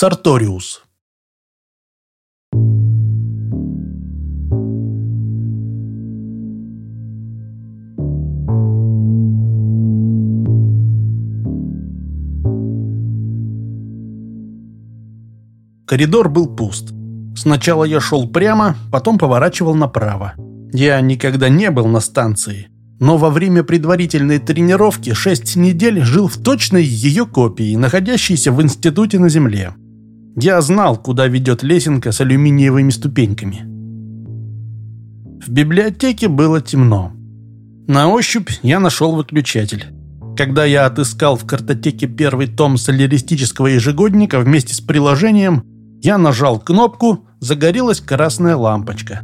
Сарториус. Коридор был пуст. Сначала я шел прямо, потом поворачивал направо. Я никогда не был на станции, но во время предварительной тренировки шесть недель жил в точной ее копии, находящейся в институте на Земле. Я знал, куда ведет лесенка с алюминиевыми ступеньками. В библиотеке было темно. На ощупь я нашел выключатель. Когда я отыскал в картотеке первый том соляристического ежегодника вместе с приложением, я нажал кнопку, загорелась красная лампочка.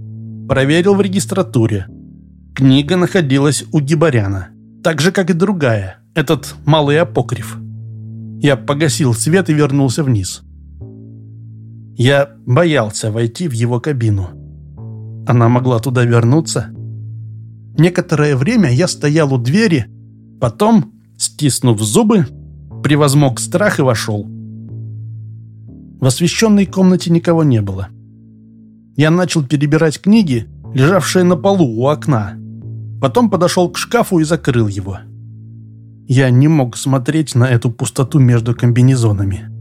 Проверил в регистратуре. Книга находилась у Гибаряна. Так же, как и другая, этот малый апокриф. Я погасил свет и вернулся вниз. Я боялся войти в его кабину. Она могла туда вернуться. Некоторое время я стоял у двери, потом, стиснув зубы, превозмог страх и вошел. В освещенной комнате никого не было. Я начал перебирать книги, лежавшие на полу у окна. Потом подошел к шкафу и закрыл его. Я не мог смотреть на эту пустоту между комбинезонами.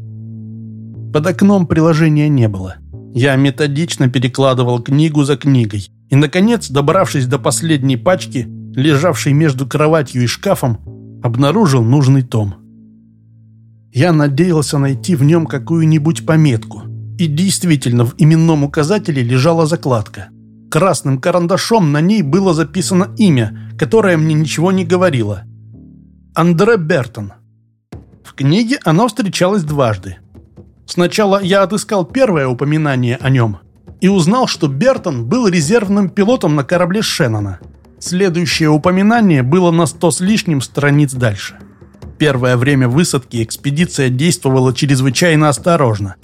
Под окном приложения не было. Я методично перекладывал книгу за книгой. И, наконец, добравшись до последней пачки, лежавшей между кроватью и шкафом, обнаружил нужный том. Я надеялся найти в нем какую-нибудь пометку. И действительно, в именном указателе лежала закладка. Красным карандашом на ней было записано имя, которое мне ничего не говорило. Андре Бертон. В книге оно встречалось дважды. Сначала я отыскал первое упоминание о нем и узнал, что Бертон был резервным пилотом на корабле Шеннона. Следующее упоминание было на сто с лишним страниц дальше. Первое время высадки экспедиция действовала чрезвычайно осторожно.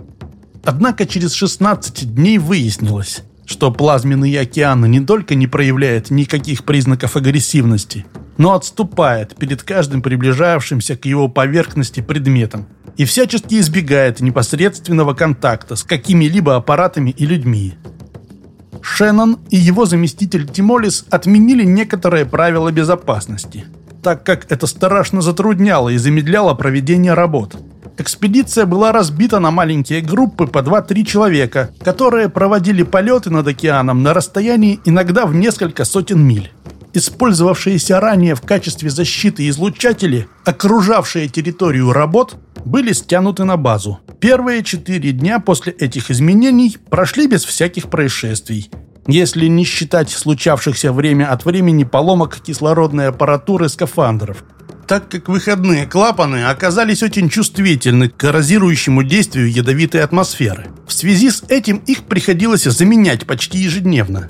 Однако через 16 дней выяснилось, что плазменный океан не только не проявляет никаких признаков агрессивности, но отступает перед каждым приближавшимся к его поверхности предметом и всячески избегает непосредственного контакта с какими-либо аппаратами и людьми. Шеннон и его заместитель Тимолис отменили некоторые правила безопасности – так как это страшно затрудняло и замедляло проведение работ. Экспедиция была разбита на маленькие группы по 2-3 человека, которые проводили полеты над океаном на расстоянии иногда в несколько сотен миль. Использовавшиеся ранее в качестве защиты излучатели, окружавшие территорию работ, были стянуты на базу. Первые четыре дня после этих изменений прошли без всяких происшествий если не считать случавшихся время от времени поломок кислородной аппаратуры скафандров, так как выходные клапаны оказались очень чувствительны к коррозирующему действию ядовитой атмосферы. В связи с этим их приходилось заменять почти ежедневно.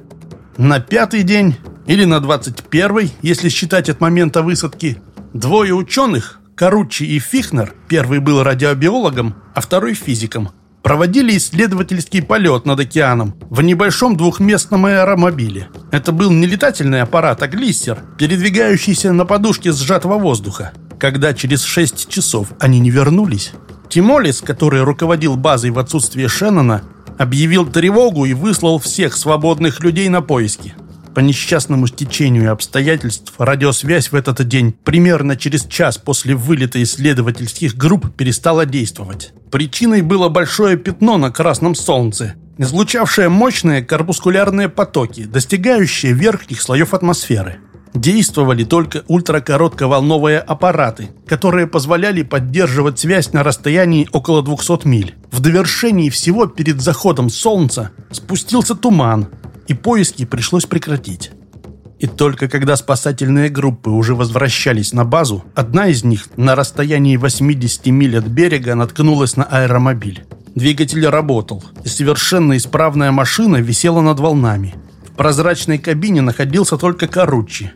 На пятый день или на 21 если считать от момента высадки, двое ученых, Каруччи и Фихнер, первый был радиобиологом, а второй физиком, проводили исследовательский полет над океаном в небольшом двухместном аэромобиле. Это был не летательный аппарат, а глиссер, передвигающийся на подушке сжатого воздуха. Когда через 6 часов они не вернулись, Тимолис, который руководил базой в отсутствие Шеннона, объявил тревогу и выслал всех свободных людей на поиски. По несчастному стечению обстоятельств радиосвязь в этот день примерно через час после вылета исследовательских групп перестала действовать. Причиной было большое пятно на красном солнце, излучавшее мощные корпускулярные потоки, достигающие верхних слоев атмосферы. Действовали только ультракоротковолновые аппараты, которые позволяли поддерживать связь на расстоянии около 200 миль. В довершении всего перед заходом солнца спустился туман, и поиски пришлось прекратить. И только когда спасательные группы уже возвращались на базу, одна из них на расстоянии 80 миль от берега наткнулась на аэромобиль. Двигатель работал, и совершенно исправная машина висела над волнами. В прозрачной кабине находился только Каруччи.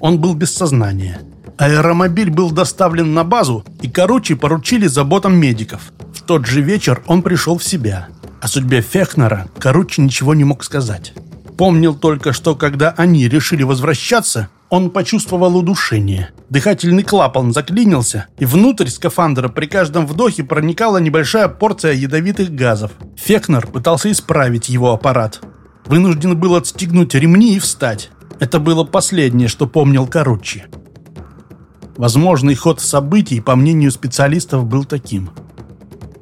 Он был без сознания. Аэромобиль был доставлен на базу, и Каруччи поручили заботам медиков. В тот же вечер он пришел в себя. О судьбе Фехнера Каруччи ничего не мог сказать. Помнил только, что когда они решили возвращаться, Он почувствовал удушение. Дыхательный клапан заклинился, и внутрь скафандра при каждом вдохе проникала небольшая порция ядовитых газов. Фекнер пытался исправить его аппарат. Вынужден был отстегнуть ремни и встать. Это было последнее, что помнил Корочи. Возможный ход событий, по мнению специалистов, был таким.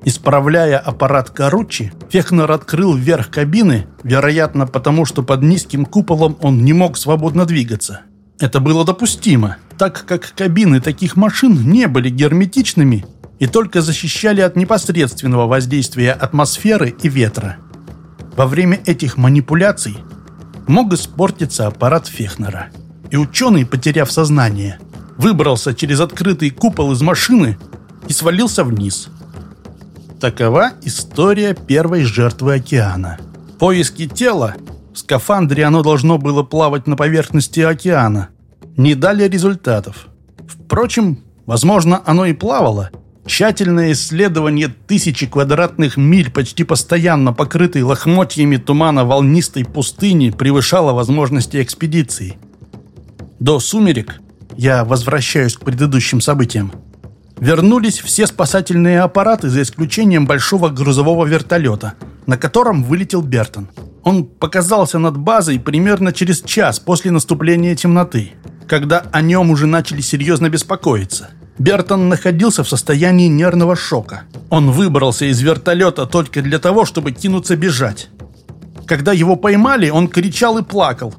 Исправляя аппарат Каручи, Фехнер открыл верх кабины, вероятно потому, что под низким куполом он не мог свободно двигаться. Это было допустимо, так как кабины таких машин не были герметичными и только защищали от непосредственного воздействия атмосферы и ветра. Во время этих манипуляций мог испортиться аппарат Фехнера. И ученый, потеряв сознание, выбрался через открытый купол из машины и свалился вниз. Такова история первой жертвы океана. Поиски тела в скафандре оно должно было плавать на поверхности океана. Не дали результатов. Впрочем, возможно, оно и плавало. Тщательное исследование тысячи квадратных миль почти постоянно покрытой лохмотьями тумана волнистой пустыни превышало возможности экспедиции. До сумерек я возвращаюсь к предыдущим событиям. Вернулись все спасательные аппараты, за исключением большого грузового вертолета, на котором вылетел Бертон. Он показался над базой примерно через час после наступления темноты, когда о нем уже начали серьезно беспокоиться. Бертон находился в состоянии нервного шока. Он выбрался из вертолета только для того, чтобы кинуться бежать. Когда его поймали, он кричал и плакал,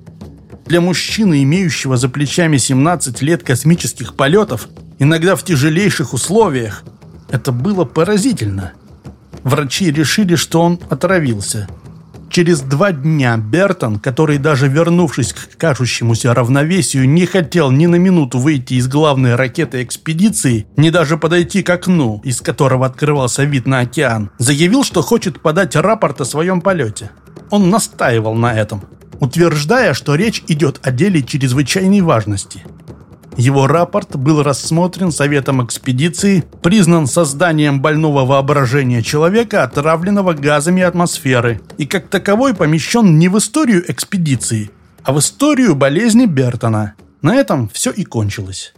для мужчины, имеющего за плечами 17 лет космических полетов, иногда в тяжелейших условиях, это было поразительно. Врачи решили, что он отравился. Через два дня Бертон, который даже вернувшись к кажущемуся равновесию, не хотел ни на минуту выйти из главной ракеты экспедиции, ни даже подойти к окну, из которого открывался вид на океан, заявил, что хочет подать рапорт о своем полете. Он настаивал на этом утверждая, что речь идет о деле чрезвычайной важности. Его рапорт был рассмотрен Советом экспедиции, признан созданием больного воображения человека, отравленного газами атмосферы, и как таковой помещен не в историю экспедиции, а в историю болезни Бертона. На этом все и кончилось.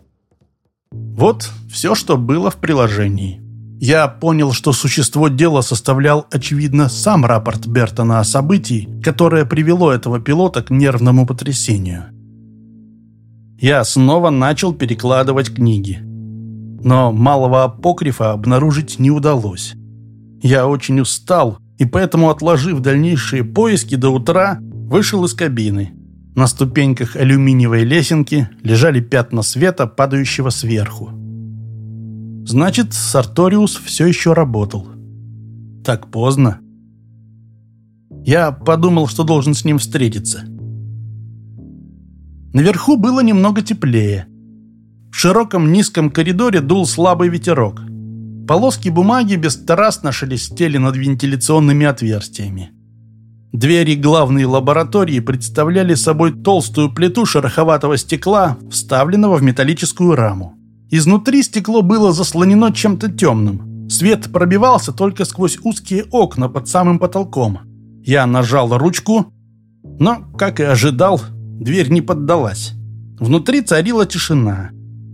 Вот все, что было в приложении. Я понял, что существо дела составлял, очевидно, сам рапорт Бертона о событии, которое привело этого пилота к нервному потрясению. Я снова начал перекладывать книги. Но малого апокрифа обнаружить не удалось. Я очень устал, и поэтому, отложив дальнейшие поиски до утра, вышел из кабины. На ступеньках алюминиевой лесенки лежали пятна света, падающего сверху. Значит, Сарториус все еще работал. Так поздно. Я подумал, что должен с ним встретиться. Наверху было немного теплее. В широком низком коридоре дул слабый ветерок. Полоски бумаги бесстрастно шелестели над вентиляционными отверстиями. Двери главной лаборатории представляли собой толстую плиту шероховатого стекла, вставленного в металлическую раму. Изнутри стекло было заслонено чем-то темным. Свет пробивался только сквозь узкие окна под самым потолком. Я нажал ручку, но, как и ожидал, дверь не поддалась. Внутри царила тишина,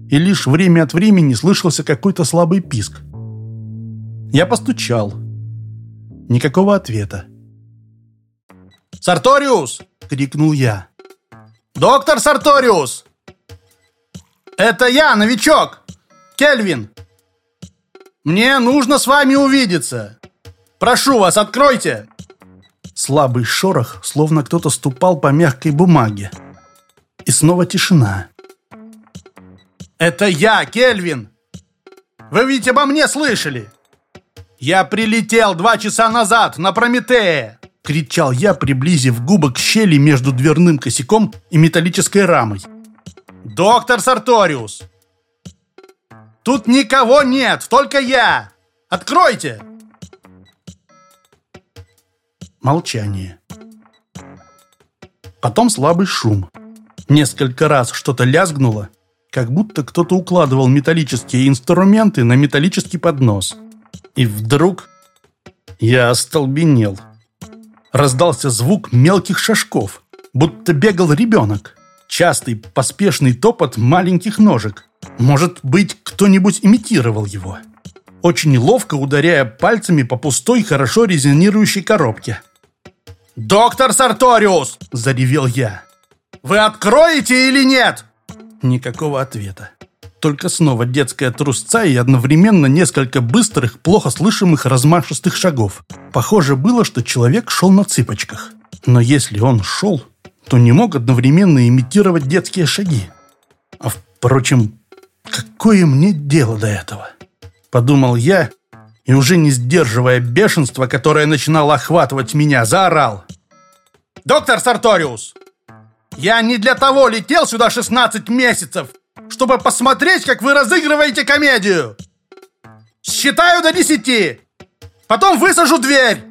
и лишь время от времени слышался какой-то слабый писк. Я постучал. Никакого ответа. «Сарториус!» — крикнул я. «Доктор Сарториус!» «Это я, новичок! Кельвин! Мне нужно с вами увидеться! Прошу вас, откройте!» Слабый шорох, словно кто-то ступал по мягкой бумаге. И снова тишина. «Это я, Кельвин! Вы ведь обо мне слышали? Я прилетел два часа назад на Прометея!» Кричал я, приблизив губы к щели между дверным косяком и металлической рамой. «Доктор Сарториус!» «Тут никого нет, только я! Откройте!» Молчание. Потом слабый шум. Несколько раз что-то лязгнуло, как будто кто-то укладывал металлические инструменты на металлический поднос. И вдруг я остолбенел. Раздался звук мелких шажков, будто бегал ребенок. частый, поспешный топот маленьких ножек. Может быть, кто-нибудь имитировал его. Очень ловко ударяя пальцами по пустой, хорошо резонирующей коробке. «Доктор Сарториус!» – заревел я. «Вы откроете или нет?» Никакого ответа. Только снова детская трусца и одновременно несколько быстрых, плохо слышимых размашистых шагов. Похоже было, что человек шел на цыпочках. Но если он шел, то не мог одновременно имитировать детские шаги. А впрочем, какое мне дело до этого? Подумал я и уже не сдерживая бешенства, которое начинало охватывать меня, заорал. «Доктор Сарториус, я не для того летел сюда 16 месяцев, чтобы посмотреть, как вы разыгрываете комедию. Считаю до 10, потом высажу дверь».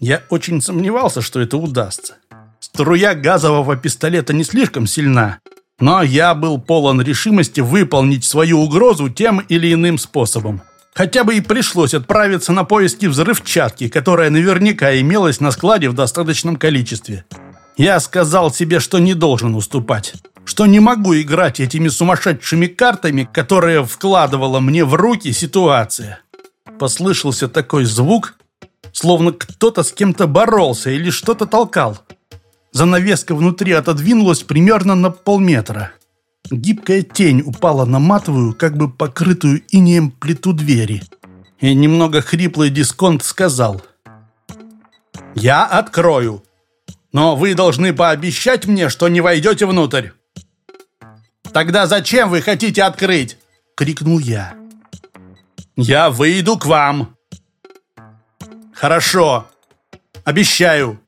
Я очень сомневался, что это удастся. Струя газового пистолета не слишком сильна, но я был полон решимости выполнить свою угрозу тем или иным способом. Хотя бы и пришлось отправиться на поиски взрывчатки, которая наверняка имелась на складе в достаточном количестве. Я сказал себе, что не должен уступать, что не могу играть этими сумасшедшими картами, которые вкладывала мне в руки ситуация. Послышался такой звук, словно кто-то с кем-то боролся или что-то толкал. Занавеска внутри отодвинулась примерно на полметра. Гибкая тень упала на матовую, как бы покрытую инеем плиту двери. И немного хриплый дисконт сказал. «Я открою, но вы должны пообещать мне, что не войдете внутрь». «Тогда зачем вы хотите открыть?» — крикнул я. «Я выйду к вам». «Хорошо. Обещаю».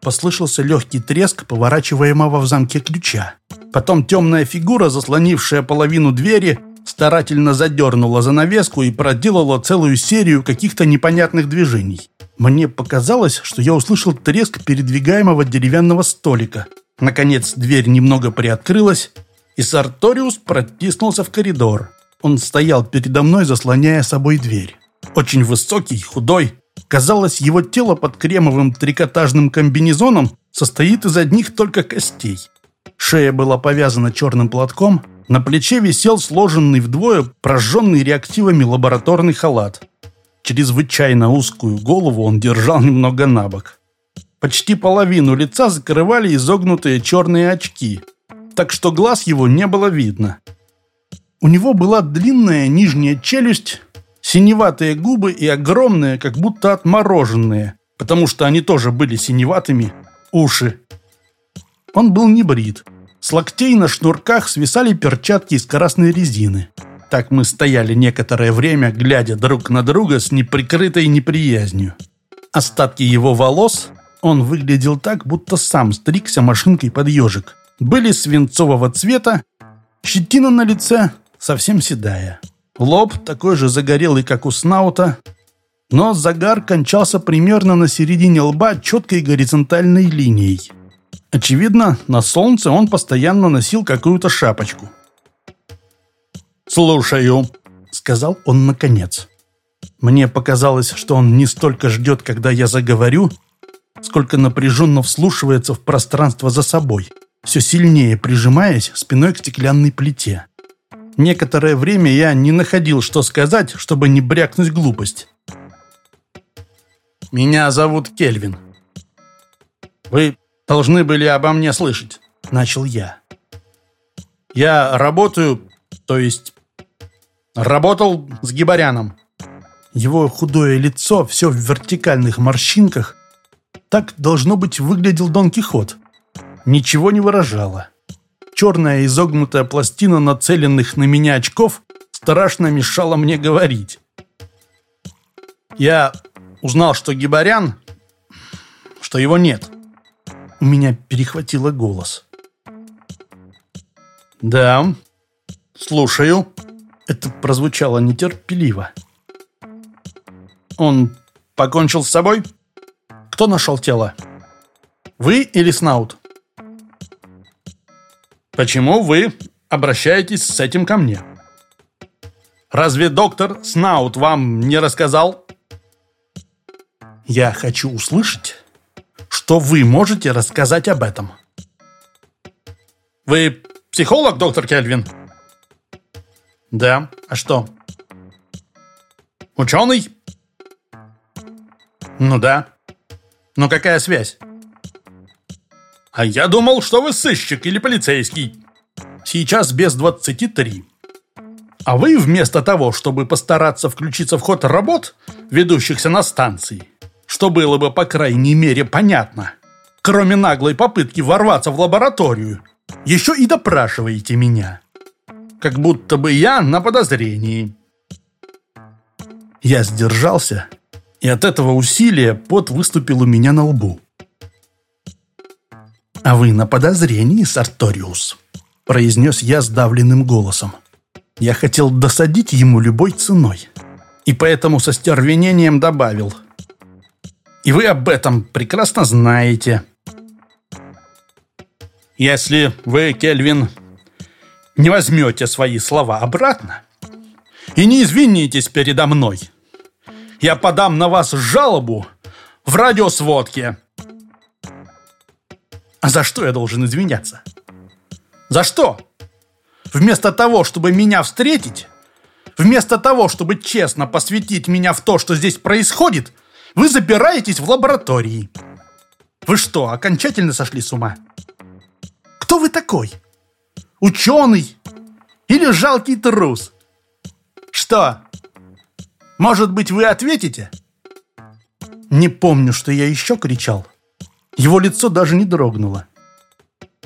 Послышался легкий треск поворачиваемого в замке ключа. Потом темная фигура, заслонившая половину двери, старательно задернула занавеску и проделала целую серию каких-то непонятных движений. Мне показалось, что я услышал треск передвигаемого деревянного столика. Наконец дверь немного приоткрылась, и Сарториус протиснулся в коридор. Он стоял передо мной, заслоняя собой дверь. Очень высокий, худой, Казалось, его тело под кремовым трикотажным комбинезоном состоит из одних только костей. Шея была повязана черным платком, на плече висел сложенный вдвое прожженный реактивами лабораторный халат. Чрезвычайно узкую голову он держал немного на бок. Почти половину лица закрывали изогнутые черные очки, так что глаз его не было видно. У него была длинная нижняя челюсть, синеватые губы и огромные, как будто отмороженные, потому что они тоже были синеватыми, уши. Он был не брит. С локтей на шнурках свисали перчатки из красной резины. Так мы стояли некоторое время, глядя друг на друга с неприкрытой неприязнью. Остатки его волос он выглядел так, будто сам стригся машинкой под ежик. Были свинцового цвета, щетина на лице совсем седая. Лоб такой же загорелый, как у Снаута, но загар кончался примерно на середине лба четкой горизонтальной линией. Очевидно, на солнце он постоянно носил какую-то шапочку. «Слушаю», — сказал он наконец. Мне показалось, что он не столько ждет, когда я заговорю, сколько напряженно вслушивается в пространство за собой, все сильнее прижимаясь спиной к стеклянной плите. Некоторое время я не находил, что сказать, чтобы не брякнуть глупость. «Меня зовут Кельвин. Вы должны были обо мне слышать», — начал я. «Я работаю, то есть работал с Гибаряном». Его худое лицо, все в вертикальных морщинках, так, должно быть, выглядел Дон Кихот. Ничего не выражало черная изогнутая пластина нацеленных на меня очков страшно мешала мне говорить. Я узнал, что Гибарян, что его нет. У меня перехватило голос. «Да, слушаю». Это прозвучало нетерпеливо. «Он покончил с собой? Кто нашел тело? Вы или Снаут?» Почему вы обращаетесь с этим ко мне? Разве доктор Снаут вам не рассказал? Я хочу услышать, что вы можете рассказать об этом. Вы психолог, доктор Кельвин? Да. А что? Ученый? Ну да. Но какая связь? А я думал, что вы сыщик или полицейский. Сейчас без 23. А вы вместо того, чтобы постараться включиться в ход работ, ведущихся на станции, что было бы, по крайней мере, понятно, кроме наглой попытки ворваться в лабораторию, еще и допрашиваете меня. Как будто бы я на подозрении. Я сдержался, и от этого усилия пот выступил у меня на лбу. «А вы на подозрении, Сарториус», — произнес я сдавленным голосом. Я хотел досадить ему любой ценой, и поэтому со стервенением добавил. «И вы об этом прекрасно знаете». «Если вы, Кельвин, не возьмете свои слова обратно и не извинитесь передо мной, я подам на вас жалобу в радиосводке». А за что я должен извиняться? За что? Вместо того, чтобы меня встретить, вместо того, чтобы честно посвятить меня в то, что здесь происходит, вы запираетесь в лаборатории. Вы что, окончательно сошли с ума? Кто вы такой? Ученый? Или жалкий трус? Что? Может быть, вы ответите? Не помню, что я еще кричал. Его лицо даже не дрогнуло.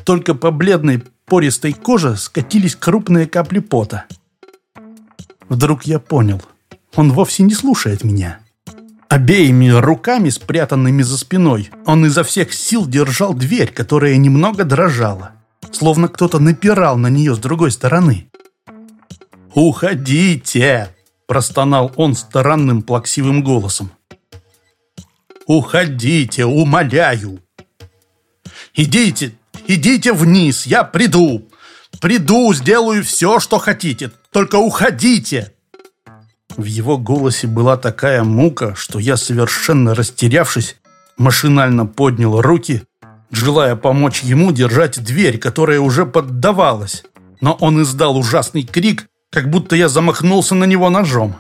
Только по бледной пористой коже скатились крупные капли пота. Вдруг я понял. Он вовсе не слушает меня. Обеими руками, спрятанными за спиной, он изо всех сил держал дверь, которая немного дрожала. Словно кто-то напирал на нее с другой стороны. «Уходите!» – простонал он странным плаксивым голосом. «Уходите, умоляю!» «Идите, идите вниз, я приду! Приду, сделаю все, что хотите, только уходите!» В его голосе была такая мука, что я, совершенно растерявшись, машинально поднял руки, желая помочь ему держать дверь, которая уже поддавалась. Но он издал ужасный крик, как будто я замахнулся на него ножом.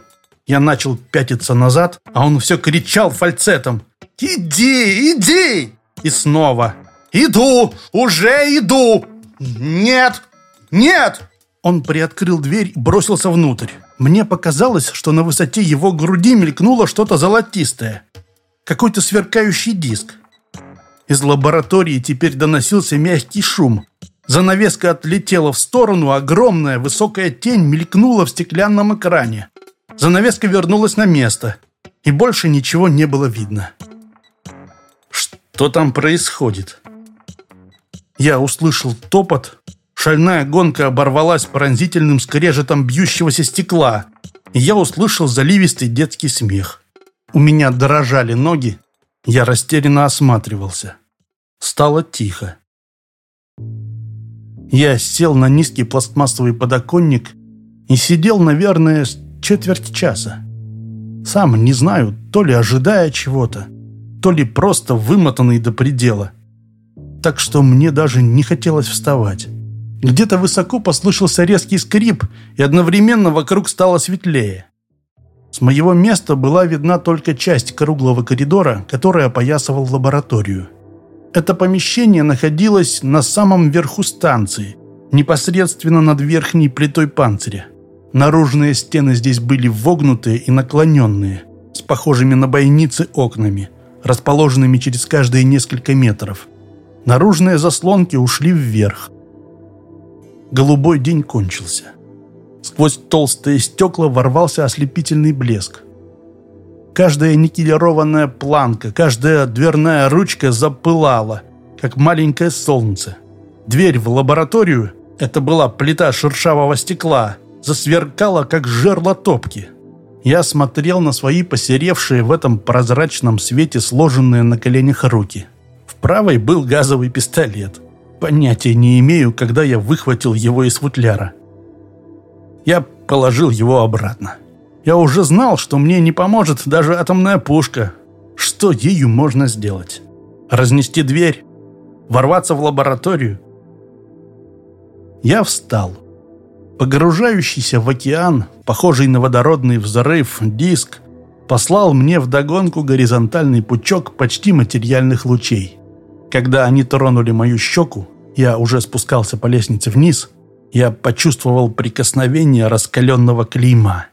Я начал пятиться назад, а он все кричал фальцетом. «Иди, иди!» И снова «Иду! Уже иду! Нет! Нет!» Он приоткрыл дверь и бросился внутрь. Мне показалось, что на высоте его груди мелькнуло что-то золотистое. Какой-то сверкающий диск. Из лаборатории теперь доносился мягкий шум. Занавеска отлетела в сторону, огромная высокая тень мелькнула в стеклянном экране. Занавеска вернулась на место, и больше ничего не было видно. Что там происходит? Я услышал топот. Шальная гонка оборвалась пронзительным скрежетом бьющегося стекла. И я услышал заливистый детский смех. У меня дрожали ноги. Я растерянно осматривался. Стало тихо. Я сел на низкий пластмассовый подоконник и сидел, наверное, четверть часа. Сам не знаю, то ли ожидая чего-то, то ли просто вымотанный до предела. Так что мне даже не хотелось вставать. Где-то высоко послышался резкий скрип, и одновременно вокруг стало светлее. С моего места была видна только часть круглого коридора, который опоясывал лабораторию. Это помещение находилось на самом верху станции, непосредственно над верхней плитой панциря. Наружные стены здесь были вогнутые и наклоненные, с похожими на бойницы окнами, расположенными через каждые несколько метров. Наружные заслонки ушли вверх. Голубой день кончился. Сквозь толстые стекла ворвался ослепительный блеск. Каждая никелированная планка, каждая дверная ручка запылала, как маленькое солнце. Дверь в лабораторию, это была плита шершавого стекла, засверкала, как жерло топки. Я смотрел на свои посеревшие в этом прозрачном свете сложенные на коленях руки. В правой был газовый пистолет. Понятия не имею, когда я выхватил его из футляра. Я положил его обратно. Я уже знал, что мне не поможет даже атомная пушка. Что ею можно сделать? Разнести дверь? Ворваться в лабораторию? Я встал. Погружающийся в океан, похожий на водородный взрыв, диск, послал мне вдогонку горизонтальный пучок почти материальных лучей. Когда они тронули мою щеку, я уже спускался по лестнице вниз, я почувствовал прикосновение раскаленного клейма.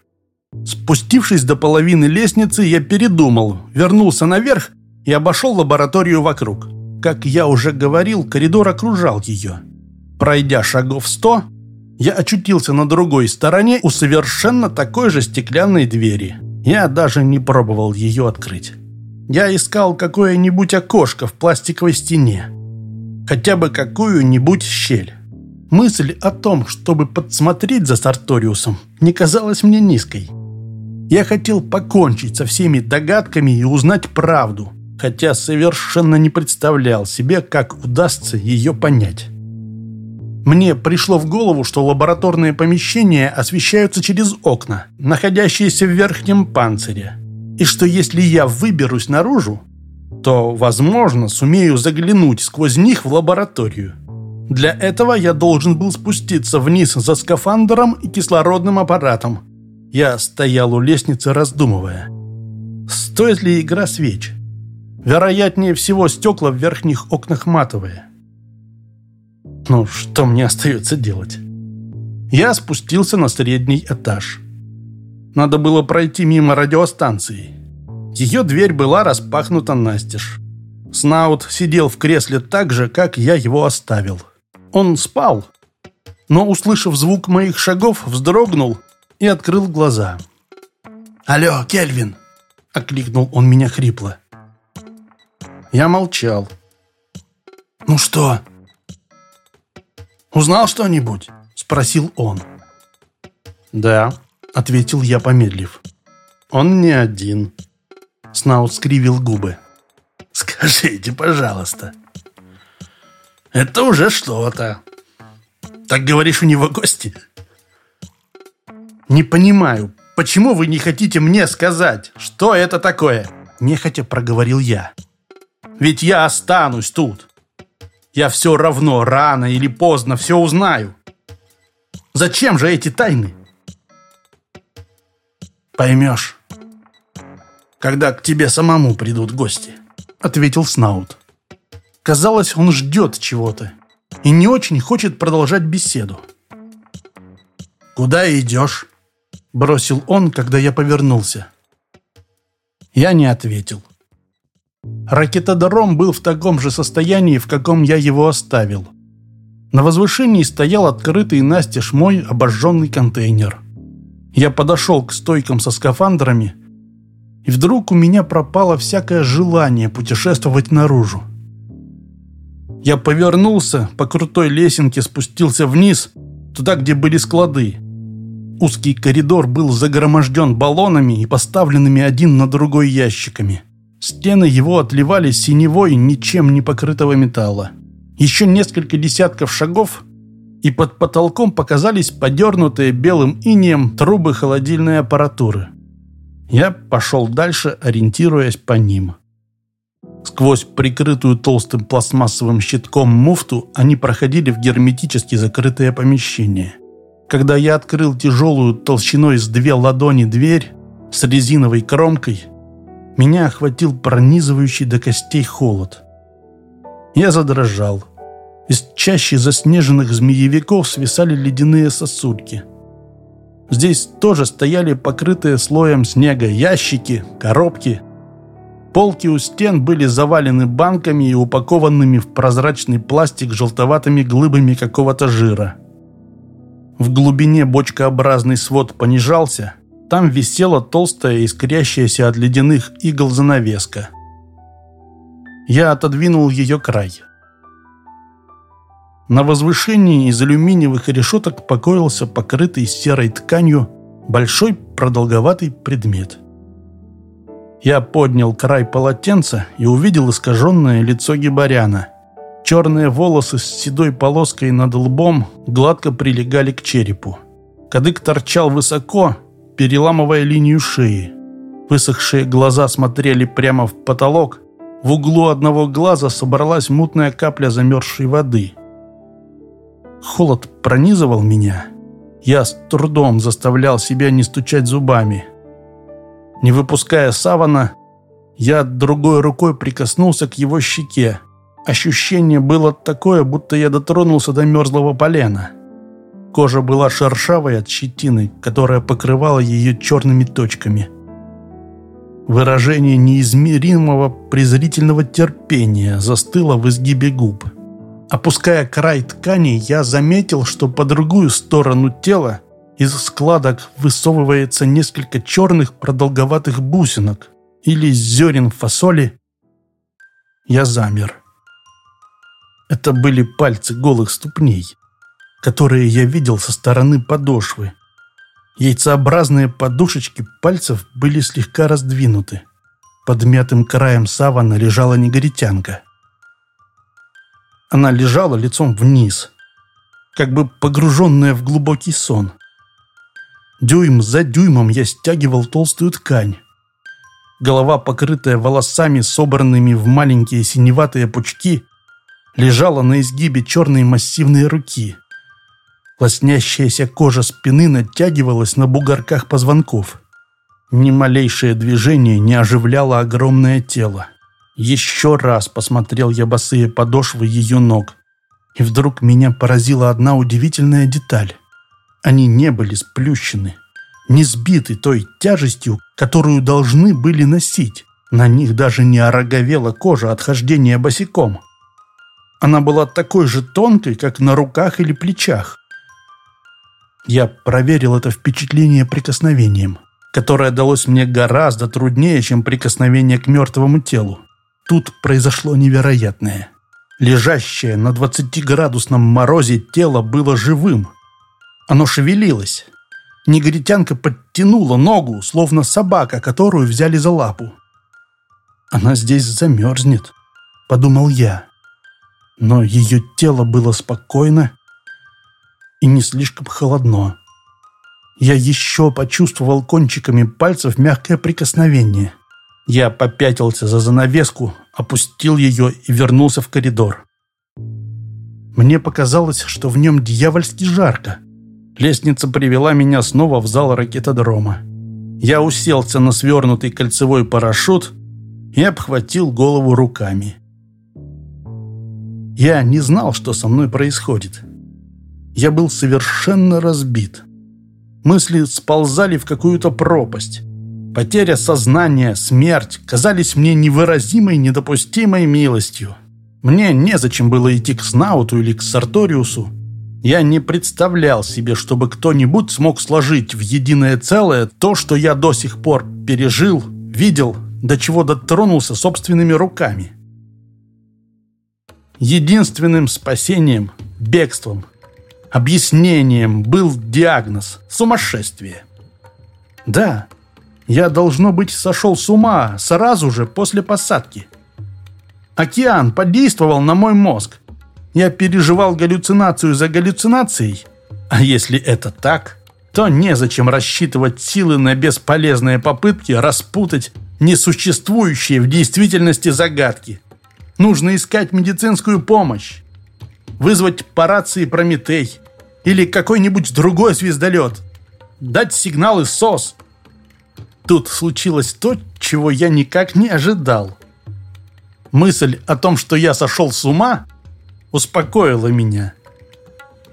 Спустившись до половины лестницы, я передумал, вернулся наверх и обошел лабораторию вокруг. Как я уже говорил, коридор окружал ее. Пройдя шагов сто, я очутился на другой стороне у совершенно такой же стеклянной двери. Я даже не пробовал ее открыть. Я искал какое-нибудь окошко в пластиковой стене. Хотя бы какую-нибудь щель. Мысль о том, чтобы подсмотреть за Сарториусом, не казалась мне низкой. Я хотел покончить со всеми догадками и узнать правду, хотя совершенно не представлял себе, как удастся ее понять. Мне пришло в голову, что лабораторные помещения освещаются через окна, находящиеся в верхнем панцире, и что если я выберусь наружу, то, возможно, сумею заглянуть сквозь них в лабораторию. Для этого я должен был спуститься вниз за скафандром и кислородным аппаратом. Я стоял у лестницы, раздумывая. Стоит ли игра свеч? Вероятнее всего, стекла в верхних окнах матовые. Ну, что мне остается делать? Я спустился на средний этаж. Надо было пройти мимо радиостанции. Ее дверь была распахнута настежь. Снаут сидел в кресле так же, как я его оставил. Он спал, но, услышав звук моих шагов, вздрогнул и открыл глаза. «Алло, Кельвин!» — окликнул он меня хрипло. Я молчал. «Ну что?» «Узнал что-нибудь?» — спросил он. «Да», — ответил я, помедлив. «Он не один». Снаут скривил губы. «Скажите, пожалуйста». «Это уже что-то». «Так говоришь, у него гости?» «Не понимаю, почему вы не хотите мне сказать, что это такое?» Нехотя проговорил я. «Ведь я останусь тут. Я все равно рано или поздно все узнаю. Зачем же эти тайны? Поймешь, когда к тебе самому придут гости, ответил Снаут. Казалось, он ждет чего-то и не очень хочет продолжать беседу. «Куда идешь?» – бросил он, когда я повернулся. Я не ответил. Ракетодром был в таком же состоянии, в каком я его оставил. На возвышении стоял открытый настежь мой обожженный контейнер. Я подошел к стойкам со скафандрами, и вдруг у меня пропало всякое желание путешествовать наружу. Я повернулся, по крутой лесенке спустился вниз, туда, где были склады. Узкий коридор был загроможден баллонами и поставленными один на другой ящиками. Стены его отливали синевой ничем не покрытого металла. Еще несколько десятков шагов, и под потолком показались подернутые белым инеем трубы холодильной аппаратуры. Я пошел дальше, ориентируясь по ним. Сквозь прикрытую толстым пластмассовым щитком муфту они проходили в герметически закрытое помещение. Когда я открыл тяжелую толщиной с две ладони дверь с резиновой кромкой, меня охватил пронизывающий до костей холод. Я задрожал. Из чаще заснеженных змеевиков свисали ледяные сосульки. Здесь тоже стояли покрытые слоем снега ящики, коробки. Полки у стен были завалены банками и упакованными в прозрачный пластик желтоватыми глыбами какого-то жира. В глубине бочкообразный свод понижался, там висела толстая, искрящаяся от ледяных игл занавеска. Я отодвинул ее край. На возвышении из алюминиевых решеток покоился покрытый серой тканью большой продолговатый предмет. Я поднял край полотенца и увидел искаженное лицо гибаряна. Черные волосы с седой полоской над лбом гладко прилегали к черепу. Кадык торчал высоко, переламывая линию шеи. Высохшие глаза смотрели прямо в потолок. В углу одного глаза собралась мутная капля замерзшей воды. Холод пронизывал меня. Я с трудом заставлял себя не стучать зубами. Не выпуская савана, я другой рукой прикоснулся к его щеке. Ощущение было такое, будто я дотронулся до мерзлого полена. Кожа была шершавой от щетины, которая покрывала ее черными точками. Выражение неизмеримого презрительного терпения застыло в изгибе губ. Опуская край ткани, я заметил, что по другую сторону тела из складок высовывается несколько черных продолговатых бусинок или зерен фасоли. Я замер. Это были пальцы голых ступней, которые я видел со стороны подошвы. Яйцеобразные подушечки пальцев были слегка раздвинуты. Под мятым краем савана лежала негритянка. Она лежала лицом вниз, как бы погруженная в глубокий сон. Дюйм за дюймом я стягивал толстую ткань. Голова, покрытая волосами, собранными в маленькие синеватые пучки, лежала на изгибе черной массивной руки. Лоснящаяся кожа спины натягивалась на бугорках позвонков. Ни малейшее движение не оживляло огромное тело. Еще раз посмотрел я босые подошвы ее ног. И вдруг меня поразила одна удивительная деталь. Они не были сплющены, не сбиты той тяжестью, которую должны были носить. На них даже не ороговела кожа от хождения босиком. Она была такой же тонкой, как на руках или плечах. Я проверил это впечатление прикосновением, которое далось мне гораздо труднее, чем прикосновение к мертвому телу. Тут произошло невероятное. Лежащее на 20-градусном морозе тело было живым. Оно шевелилось. Негритянка подтянула ногу, словно собака, которую взяли за лапу. «Она здесь замерзнет», — подумал я. Но ее тело было спокойно и не слишком холодно. Я еще почувствовал кончиками пальцев мягкое прикосновение — я попятился за занавеску, опустил ее и вернулся в коридор. Мне показалось, что в нем дьявольски жарко. Лестница привела меня снова в зал ракетодрома. Я уселся на свернутый кольцевой парашют и обхватил голову руками. Я не знал, что со мной происходит. Я был совершенно разбит. Мысли сползали в какую-то пропасть. Потеря сознания, смерть казались мне невыразимой, недопустимой милостью. Мне незачем было идти к Снауту или к Сарториусу. Я не представлял себе, чтобы кто-нибудь смог сложить в единое целое то, что я до сих пор пережил, видел, до чего дотронулся собственными руками. Единственным спасением, бегством, объяснением был диагноз – сумасшествие. Да, я, должно быть, сошел с ума сразу же после посадки. Океан подействовал на мой мозг. Я переживал галлюцинацию за галлюцинацией. А если это так, то незачем рассчитывать силы на бесполезные попытки распутать несуществующие в действительности загадки. Нужно искать медицинскую помощь. Вызвать по рации Прометей или какой-нибудь другой звездолет. Дать сигнал из СОС – Тут случилось то, чего я никак не ожидал. Мысль о том, что я сошел с ума, успокоила меня.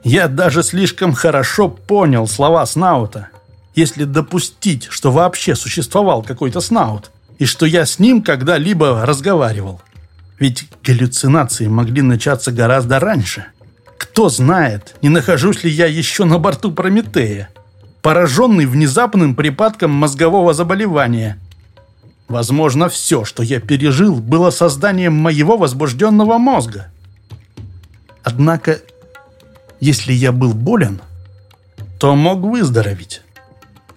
Я даже слишком хорошо понял слова Снаута. Если допустить, что вообще существовал какой-то Снаут, и что я с ним когда-либо разговаривал. Ведь галлюцинации могли начаться гораздо раньше. Кто знает, не нахожусь ли я еще на борту Прометея пораженный внезапным припадком мозгового заболевания. Возможно, все, что я пережил, было созданием моего возбужденного мозга. Однако, если я был болен, то мог выздороветь.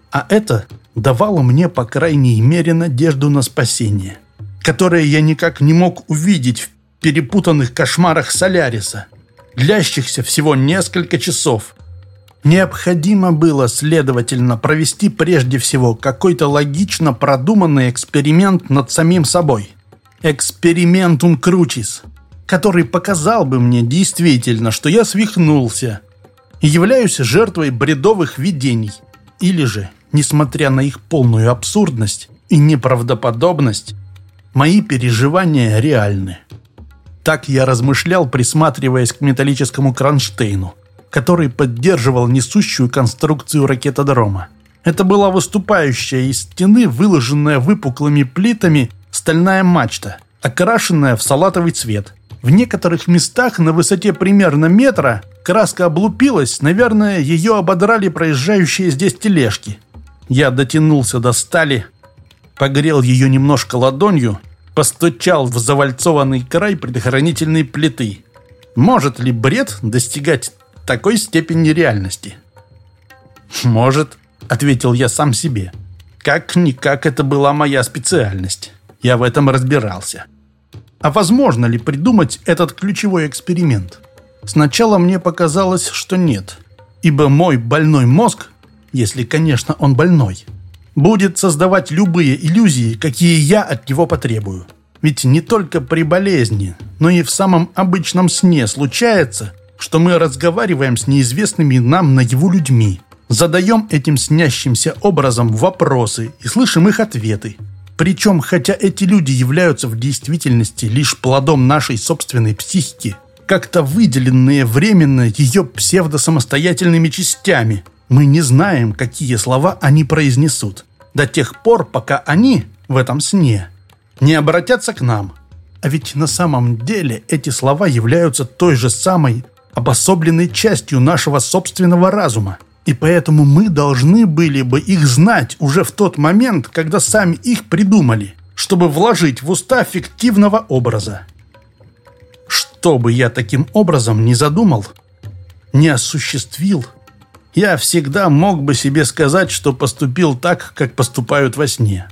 А это давало мне, по крайней мере, надежду на спасение, которое я никак не мог увидеть в перепутанных кошмарах Соляриса, длящихся всего несколько часов – Необходимо было, следовательно, провести прежде всего какой-то логично продуманный эксперимент над самим собой. Экспериментум кручис, который показал бы мне действительно, что я свихнулся, и являюсь жертвой бредовых видений. Или же, несмотря на их полную абсурдность и неправдоподобность, мои переживания реальны. Так я размышлял, присматриваясь к металлическому кронштейну, который поддерживал несущую конструкцию ракетодрома. Это была выступающая из стены, выложенная выпуклыми плитами, стальная мачта, окрашенная в салатовый цвет. В некоторых местах на высоте примерно метра краска облупилась, наверное, ее ободрали проезжающие здесь тележки. Я дотянулся до стали, погрел ее немножко ладонью, постучал в завальцованный край предохранительной плиты. Может ли бред достигать такой степени реальности? Может. — ответил я сам себе. Как-никак это была моя специальность. Я в этом разбирался. А возможно ли придумать этот ключевой эксперимент? Сначала мне показалось, что нет. Ибо мой больной мозг, если, конечно, он больной, будет создавать любые иллюзии, какие я от него потребую. Ведь не только при болезни, но и в самом обычном сне случается, что мы разговариваем с неизвестными нам наяву людьми – Задаем этим снящимся образом вопросы и слышим их ответы. Причем, хотя эти люди являются в действительности лишь плодом нашей собственной психики, как-то выделенные временно ее псевдосамостоятельными частями, мы не знаем, какие слова они произнесут, до тех пор, пока они в этом сне не обратятся к нам. А ведь на самом деле эти слова являются той же самой обособленной частью нашего собственного разума. И поэтому мы должны были бы их знать уже в тот момент, когда сами их придумали, чтобы вложить в уста фиктивного образа. Что бы я таким образом не задумал, не осуществил, я всегда мог бы себе сказать, что поступил так, как поступают во сне.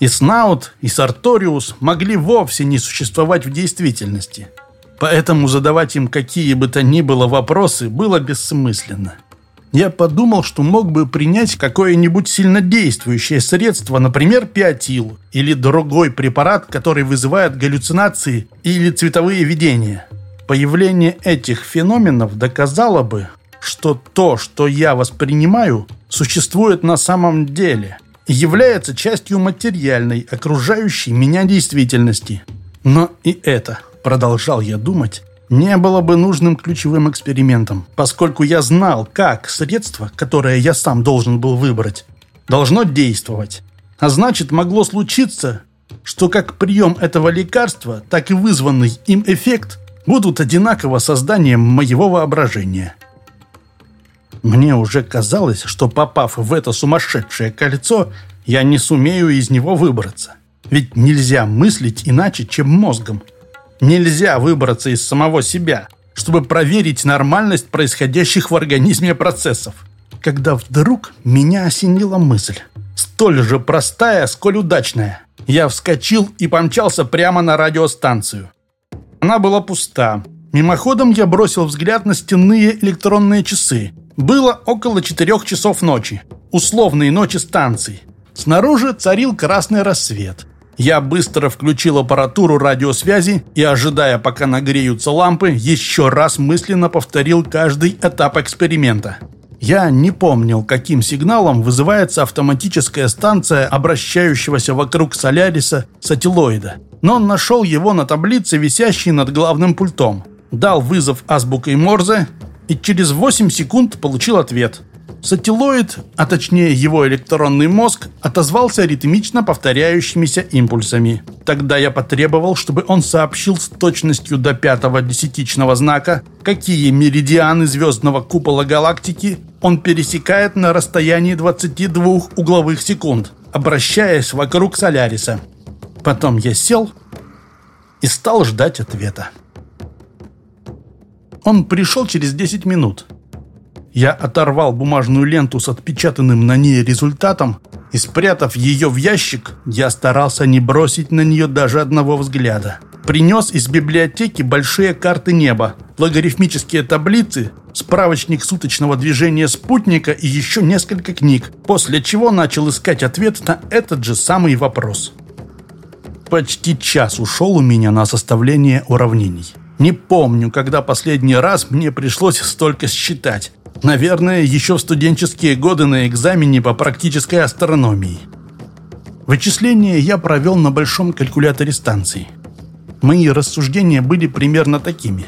И Снаут, и Сарториус могли вовсе не существовать в действительности. Поэтому задавать им какие бы то ни было вопросы было бессмысленно я подумал, что мог бы принять какое-нибудь сильнодействующее средство, например, пиатил, или другой препарат, который вызывает галлюцинации или цветовые видения. Появление этих феноменов доказало бы, что то, что я воспринимаю, существует на самом деле и является частью материальной, окружающей меня действительности. Но и это, продолжал я думать, не было бы нужным ключевым экспериментом, поскольку я знал, как средство, которое я сам должен был выбрать, должно действовать. А значит, могло случиться, что как прием этого лекарства, так и вызванный им эффект будут одинаково созданием моего воображения. Мне уже казалось, что попав в это сумасшедшее кольцо, я не сумею из него выбраться. Ведь нельзя мыслить иначе, чем мозгом – Нельзя выбраться из самого себя, чтобы проверить нормальность происходящих в организме процессов. Когда вдруг меня осенила мысль, столь же простая, сколь удачная. Я вскочил и помчался прямо на радиостанцию. Она была пуста. Мимоходом я бросил взгляд на стенные электронные часы. Было около четырех часов ночи. Условные ночи станции. Снаружи царил красный рассвет. Я быстро включил аппаратуру радиосвязи и, ожидая, пока нагреются лампы, еще раз мысленно повторил каждый этап эксперимента. Я не помнил, каким сигналом вызывается автоматическая станция обращающегося вокруг Соляриса сателлоида, но нашел его на таблице, висящей над главным пультом. Дал вызов азбукой Морзе и через 8 секунд получил ответ – Сателлоид, а точнее его электронный мозг, отозвался ритмично повторяющимися импульсами. Тогда я потребовал, чтобы он сообщил с точностью до пятого десятичного знака, какие меридианы звездного купола галактики он пересекает на расстоянии 22 угловых секунд, обращаясь вокруг Соляриса. Потом я сел и стал ждать ответа. Он пришел через 10 минут. Я оторвал бумажную ленту с отпечатанным на ней результатом и, спрятав ее в ящик, я старался не бросить на нее даже одного взгляда. Принес из библиотеки большие карты неба, логарифмические таблицы, справочник суточного движения спутника и еще несколько книг, после чего начал искать ответ на этот же самый вопрос. Почти час ушел у меня на составление уравнений. Не помню, когда последний раз мне пришлось столько считать. Наверное, еще в студенческие годы на экзамене по практической астрономии. Вычисления я провел на большом калькуляторе станции. Мои рассуждения были примерно такими.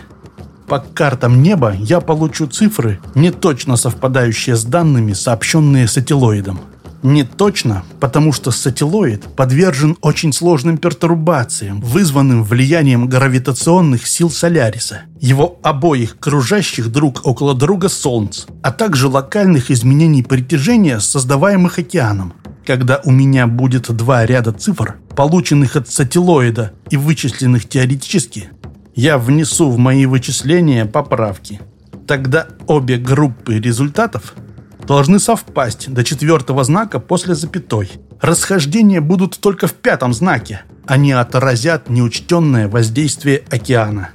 По картам неба я получу цифры, не точно совпадающие с данными, сообщенные сателлоидом. Не точно, потому что сателлоид подвержен очень сложным пертурбациям, вызванным влиянием гравитационных сил Соляриса, его обоих кружащих друг около друга Солнц, а также локальных изменений притяжения, создаваемых океаном. Когда у меня будет два ряда цифр, полученных от сателлоида и вычисленных теоретически, я внесу в мои вычисления поправки. Тогда обе группы результатов должны совпасть до четвертого знака после запятой. Расхождения будут только в пятом знаке. Они отразят неучтенное воздействие океана.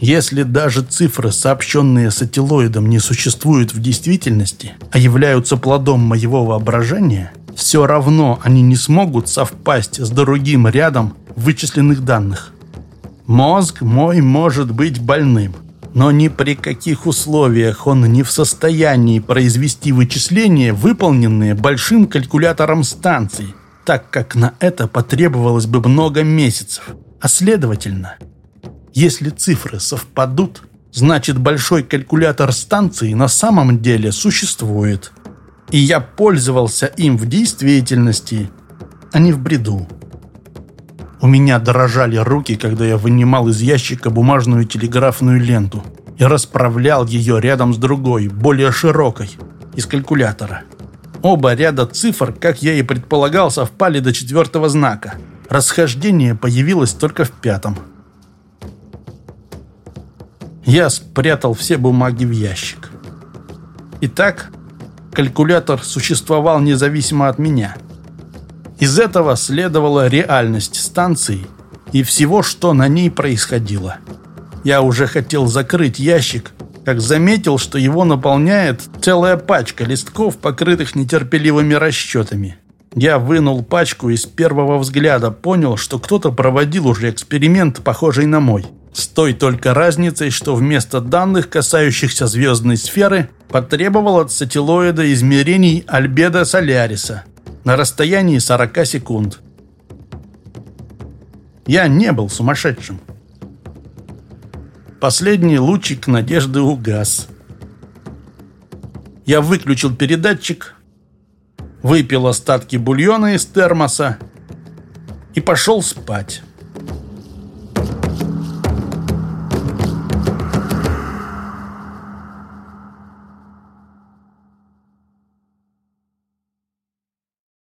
Если даже цифры, сообщенные сателлоидом, не существуют в действительности, а являются плодом моего воображения, все равно они не смогут совпасть с другим рядом вычисленных данных. Мозг мой может быть больным, но ни при каких условиях он не в состоянии произвести вычисления, выполненные большим калькулятором станции, так как на это потребовалось бы много месяцев. А следовательно, если цифры совпадут, значит большой калькулятор станции на самом деле существует. И я пользовался им в действительности, а не в бреду. У меня дрожали руки, когда я вынимал из ящика бумажную телеграфную ленту и расправлял ее рядом с другой, более широкой, из калькулятора. Оба ряда цифр, как я и предполагал, совпали до четвертого знака. Расхождение появилось только в пятом. Я спрятал все бумаги в ящик. Итак, калькулятор существовал независимо от меня – из этого следовала реальность станции и всего, что на ней происходило. Я уже хотел закрыть ящик, как заметил, что его наполняет целая пачка листков, покрытых нетерпеливыми расчетами. Я вынул пачку и с первого взгляда понял, что кто-то проводил уже эксперимент, похожий на мой. С той только разницей, что вместо данных, касающихся звездной сферы, потребовал от сателлоида измерений альбедо Соляриса – на расстоянии 40 секунд. Я не был сумасшедшим. Последний лучик надежды угас. Я выключил передатчик, выпил остатки бульона из термоса и пошел спать.